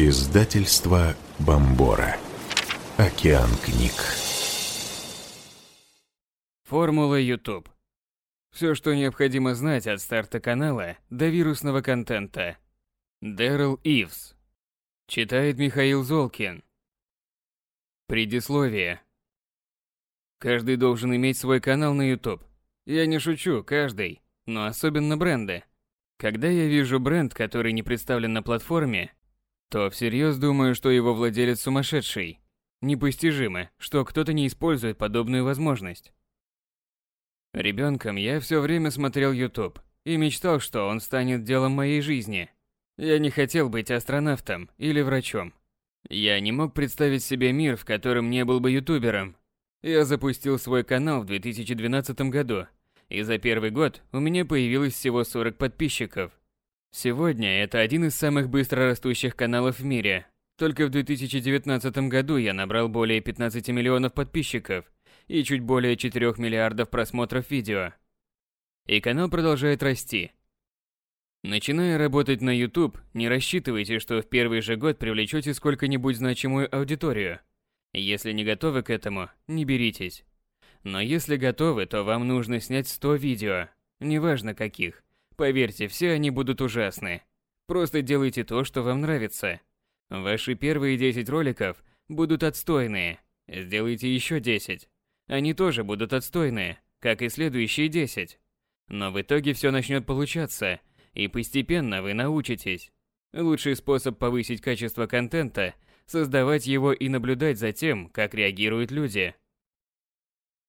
Издательство Бомбора. Океан книг. Формула YouTube. Все, что необходимо знать от старта канала до вирусного контента. Дэрил Ивс. Читает Михаил Золкин. Предисловие. Каждый должен иметь свой канал на YouTube. Я не шучу, каждый, но особенно бренды. Когда я вижу бренд, который не представлен на платформе, то всерьез думаю, что его владелец сумасшедший. Непостижимо, что кто-то не использует подобную возможность. Ребенком я все время смотрел YouTube и мечтал, что он станет делом моей жизни. Я не хотел быть астронавтом или врачом. Я не мог представить себе мир, в котором не был бы ютубером. Я запустил свой канал в 2012 году и за первый год у меня появилось всего 40 подписчиков. Сегодня это один из самых быстро растущих каналов в мире. Только в 2019 году я набрал более 15 миллионов подписчиков и чуть более 4 миллиардов просмотров видео. И канал продолжает расти. Начиная работать на YouTube, не рассчитывайте, что в первый же год привлечете сколько-нибудь значимую аудиторию. Если не готовы к этому, не беритесь. Но если готовы, то вам нужно снять 100 видео, неважно каких. Поверьте, все они будут ужасны. Просто делайте то, что вам нравится. Ваши первые 10 роликов будут отстойные. Сделайте еще 10. Они тоже будут отстойные, как и следующие 10. Но в итоге все начнет получаться, и постепенно вы научитесь. Лучший способ повысить качество контента – создавать его и наблюдать за тем, как реагируют люди –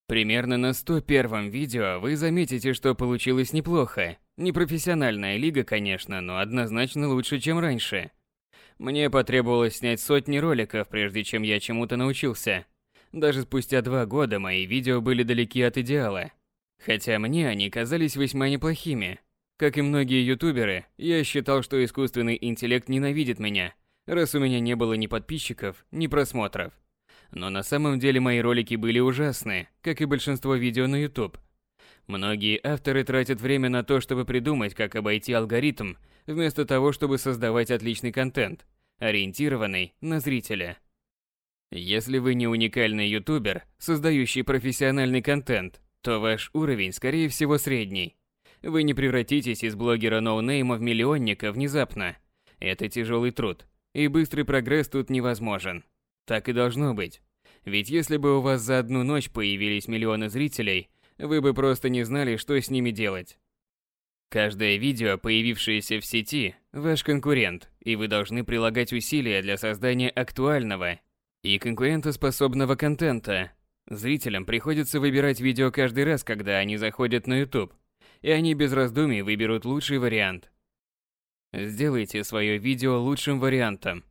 Примерно на 101 видео вы заметите, что получилось неплохо. Не профессиональная лига, конечно, но однозначно лучше, чем раньше. Мне потребовалось снять сотни роликов, прежде чем я чему-то научился. Даже спустя два года мои видео были далеки от идеала. Хотя мне они казались весьма неплохими. Как и многие ютуберы, я считал, что искусственный интеллект ненавидит меня, раз у меня не было ни подписчиков, ни просмотров. Но на самом деле мои ролики были ужасны, как и большинство видео на YouTube. Многие авторы тратят время на то, чтобы придумать, как обойти алгоритм, вместо того, чтобы создавать отличный контент, ориентированный на зрителя. Если вы не уникальный ютубер, создающий профессиональный контент, то ваш уровень, скорее всего, средний. Вы не превратитесь из блогера ноунейма в миллионника внезапно. Это тяжелый труд, и быстрый прогресс тут невозможен. Так и должно быть. Ведь если бы у вас за одну ночь появились миллионы зрителей, вы бы просто не знали, что с ними делать. Каждое видео, появившееся в сети, ваш конкурент, и вы должны прилагать усилия для создания актуального и конкурентоспособного контента. Зрителям приходится выбирать видео каждый раз, когда они заходят на YouTube, и они без раздумий выберут лучший вариант. Сделайте свое видео лучшим вариантом.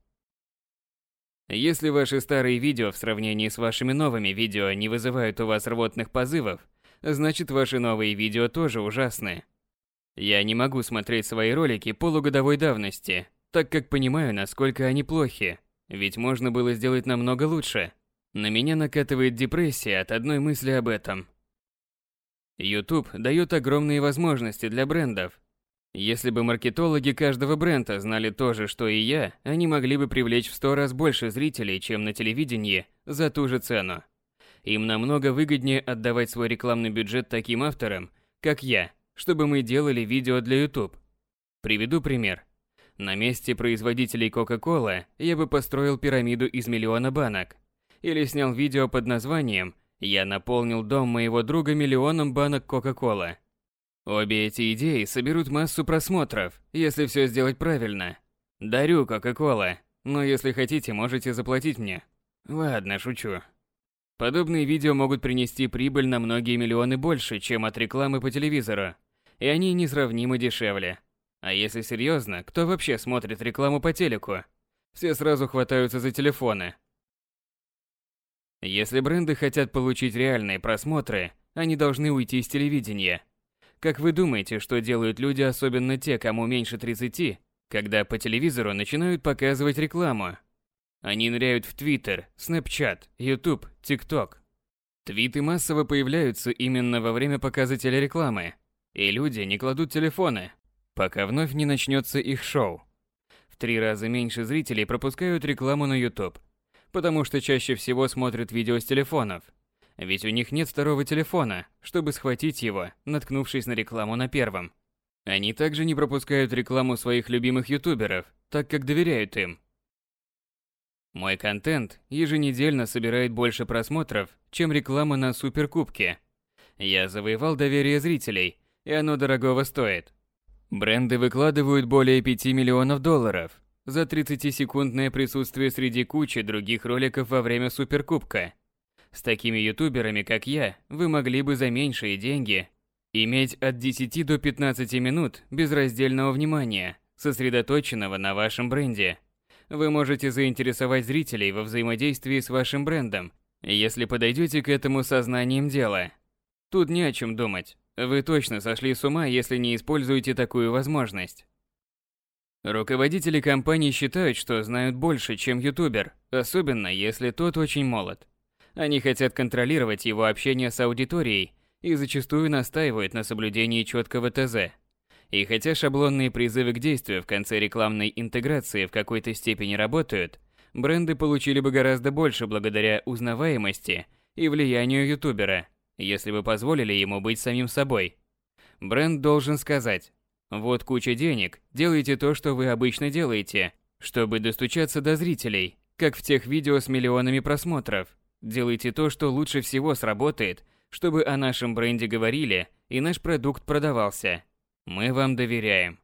Если ваши старые видео в сравнении с вашими новыми видео не вызывают у вас рвотных позывов, значит ваши новые видео тоже ужасны. Я не могу смотреть свои ролики полугодовой давности, так как понимаю, насколько они плохи, ведь можно было сделать намного лучше. На меня накатывает депрессия от одной мысли об этом. YouTube дает огромные возможности для брендов, если бы маркетологи каждого бренда знали то же, что и я, они могли бы привлечь в сто раз больше зрителей, чем на телевидении, за ту же цену. Им намного выгоднее отдавать свой рекламный бюджет таким авторам, как я, чтобы мы делали видео для YouTube. Приведу пример. На месте производителей Coca-Cola я бы построил пирамиду из миллиона банок. Или снял видео под названием «Я наполнил дом моего друга миллионом банок Coca-Cola». Обе эти идеи соберут массу просмотров, если все сделать правильно. Дарю Кока-Кола, но если хотите, можете заплатить мне. Ладно, шучу. Подобные видео могут принести прибыль на многие миллионы больше, чем от рекламы по телевизору, и они несравнимо дешевле. А если серьезно, кто вообще смотрит рекламу по телеку? Все сразу хватаются за телефоны. Если бренды хотят получить реальные просмотры, они должны уйти из телевидения – как вы думаете, что делают люди, особенно те, кому меньше 30, когда по телевизору начинают показывать рекламу? Они ныряют в Твиттер, Снэпчат, Ютуб, ТикТок. Твиты массово появляются именно во время показа телерекламы, и люди не кладут телефоны, пока вновь не начнется их шоу. В три раза меньше зрителей пропускают рекламу на YouTube, потому что чаще всего смотрят видео с телефонов. Ведь у них нет второго телефона, чтобы схватить его, наткнувшись на рекламу на первом. Они также не пропускают рекламу своих любимых ютуберов, так как доверяют им. Мой контент еженедельно собирает больше просмотров, чем реклама на суперкубке. Я завоевал доверие зрителей, и оно дорогого стоит. Бренды выкладывают более 5 миллионов долларов за 30-секундное присутствие среди кучи других роликов во время суперкубка. С такими ютуберами, как я, вы могли бы за меньшие деньги иметь от 10 до 15 минут безраздельного внимания, сосредоточенного на вашем бренде. Вы можете заинтересовать зрителей во взаимодействии с вашим брендом, если подойдете к этому сознанием дела. Тут не о чем думать. Вы точно сошли с ума, если не используете такую возможность. Руководители компаний считают, что знают больше, чем ютубер, особенно если тот очень молод. Они хотят контролировать его общение с аудиторией и зачастую настаивают на соблюдении четкого ТЗ. И хотя шаблонные призывы к действию в конце рекламной интеграции в какой-то степени работают, бренды получили бы гораздо больше благодаря узнаваемости и влиянию ютубера, если бы позволили ему быть самим собой. Бренд должен сказать, вот куча денег, делайте то, что вы обычно делаете, чтобы достучаться до зрителей, как в тех видео с миллионами просмотров. Делайте то, что лучше всего сработает, чтобы о нашем бренде говорили и наш продукт продавался. Мы вам доверяем.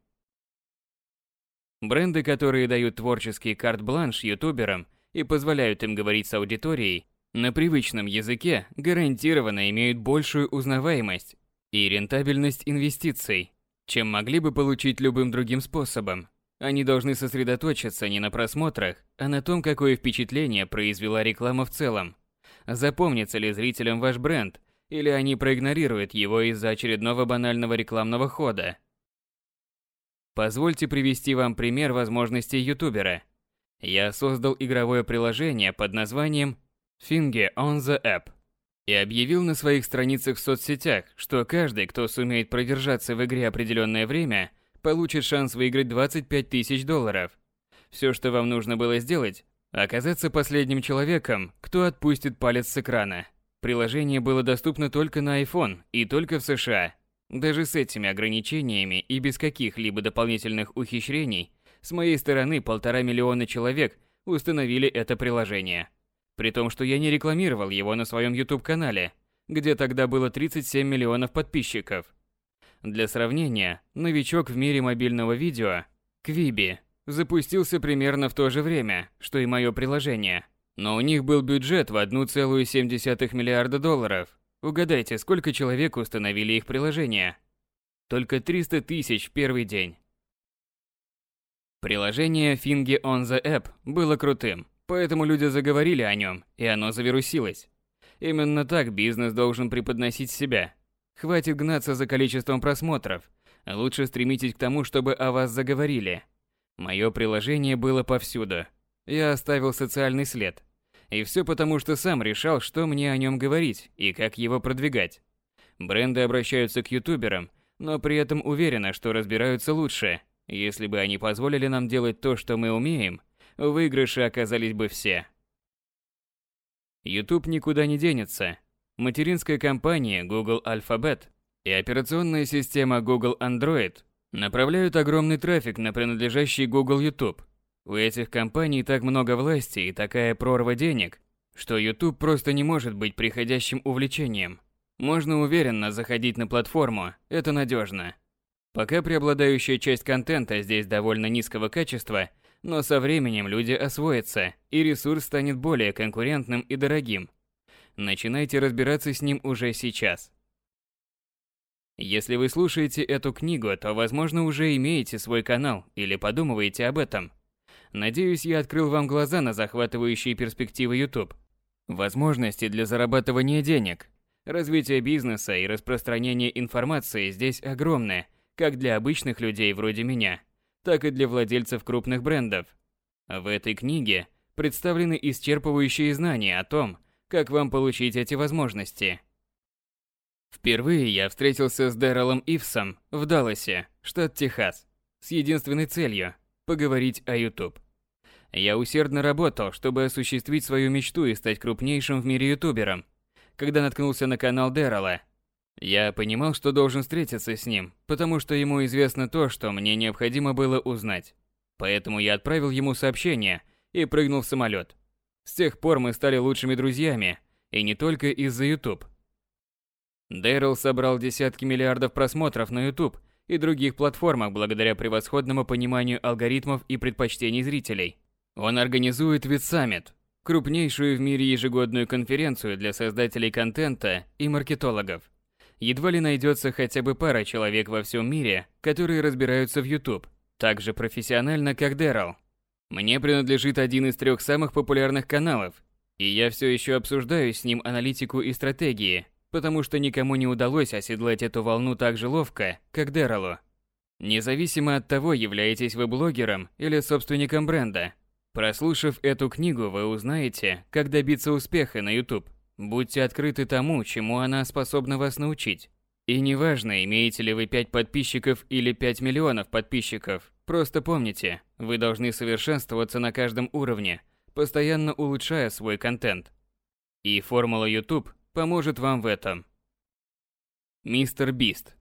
Бренды, которые дают творческий карт-бланш ютуберам и позволяют им говорить с аудиторией на привычном языке, гарантированно имеют большую узнаваемость и рентабельность инвестиций, чем могли бы получить любым другим способом. Они должны сосредоточиться не на просмотрах, а на том, какое впечатление произвела реклама в целом. Запомнится ли зрителям ваш бренд, или они проигнорируют его из-за очередного банального рекламного хода. Позвольте привести вам пример возможностей ютубера. Я создал игровое приложение под названием Finger on the App и объявил на своих страницах в соцсетях, что каждый, кто сумеет продержаться в игре определенное время, получит шанс выиграть 25 тысяч долларов. Все, что вам нужно было сделать, оказаться последним человеком, кто отпустит палец с экрана. Приложение было доступно только на iPhone и только в США. Даже с этими ограничениями и без каких-либо дополнительных ухищрений, с моей стороны полтора миллиона человек установили это приложение. При том, что я не рекламировал его на своем YouTube-канале, где тогда было 37 миллионов подписчиков. Для сравнения, новичок в мире мобильного видео, Квиби, запустился примерно в то же время, что и мое приложение. Но у них был бюджет в 1,7 миллиарда долларов. Угадайте, сколько человек установили их приложение? Только 300 тысяч в первый день. Приложение Fingy on the App было крутым, поэтому люди заговорили о нем, и оно завирусилось. Именно так бизнес должен преподносить себя. Хватит гнаться за количеством просмотров, лучше стремитесь к тому, чтобы о вас заговорили. Мое приложение было повсюду. Я оставил социальный след. И все потому, что сам решал, что мне о нем говорить и как его продвигать. Бренды обращаются к ютуберам, но при этом уверены, что разбираются лучше. Если бы они позволили нам делать то, что мы умеем, в выигрыше оказались бы все. YouTube никуда не денется. Материнская компания Google Alphabet и операционная система Google Android направляют огромный трафик на принадлежащий Google YouTube. У этих компаний так много власти и такая прорва денег, что YouTube просто не может быть приходящим увлечением. Можно уверенно заходить на платформу, это надежно. Пока преобладающая часть контента здесь довольно низкого качества, но со временем люди освоятся, и ресурс станет более конкурентным и дорогим. Начинайте разбираться с ним уже сейчас. Если вы слушаете эту книгу, то, возможно, уже имеете свой канал или подумываете об этом. Надеюсь, я открыл вам глаза на захватывающие перспективы YouTube. Возможности для зарабатывания денег, развития бизнеса и распространения информации здесь огромны, как для обычных людей вроде меня, так и для владельцев крупных брендов. В этой книге представлены исчерпывающие знания о том, как вам получить эти возможности. Впервые я встретился с Дэролом Ивсом в Далласе, штат Техас, с единственной целью поговорить о YouTube. Я усердно работал, чтобы осуществить свою мечту и стать крупнейшим в мире ютубером. Когда наткнулся на канал Дэррела, я понимал, что должен встретиться с ним, потому что ему известно то, что мне необходимо было узнать. Поэтому я отправил ему сообщение и прыгнул в самолет. С тех пор мы стали лучшими друзьями, и не только из-за YouTube. Дэрил собрал десятки миллиардов просмотров на YouTube и других платформах благодаря превосходному пониманию алгоритмов и предпочтений зрителей. Он организует VidSummit, крупнейшую в мире ежегодную конференцию для создателей контента и маркетологов. Едва ли найдется хотя бы пара человек во всем мире, которые разбираются в YouTube, так же профессионально, как Дэрил. Мне принадлежит один из трех самых популярных каналов, и я все еще обсуждаю с ним аналитику и стратегии, потому что никому не удалось оседлать эту волну так же ловко, как Дэролу. Независимо от того, являетесь вы блогером или собственником бренда, прослушав эту книгу, вы узнаете, как добиться успеха на YouTube. Будьте открыты тому, чему она способна вас научить. И неважно, имеете ли вы 5 подписчиков или 5 миллионов подписчиков, просто помните, вы должны совершенствоваться на каждом уровне, постоянно улучшая свой контент. И формула YouTube поможет вам в этом. Мистер Бист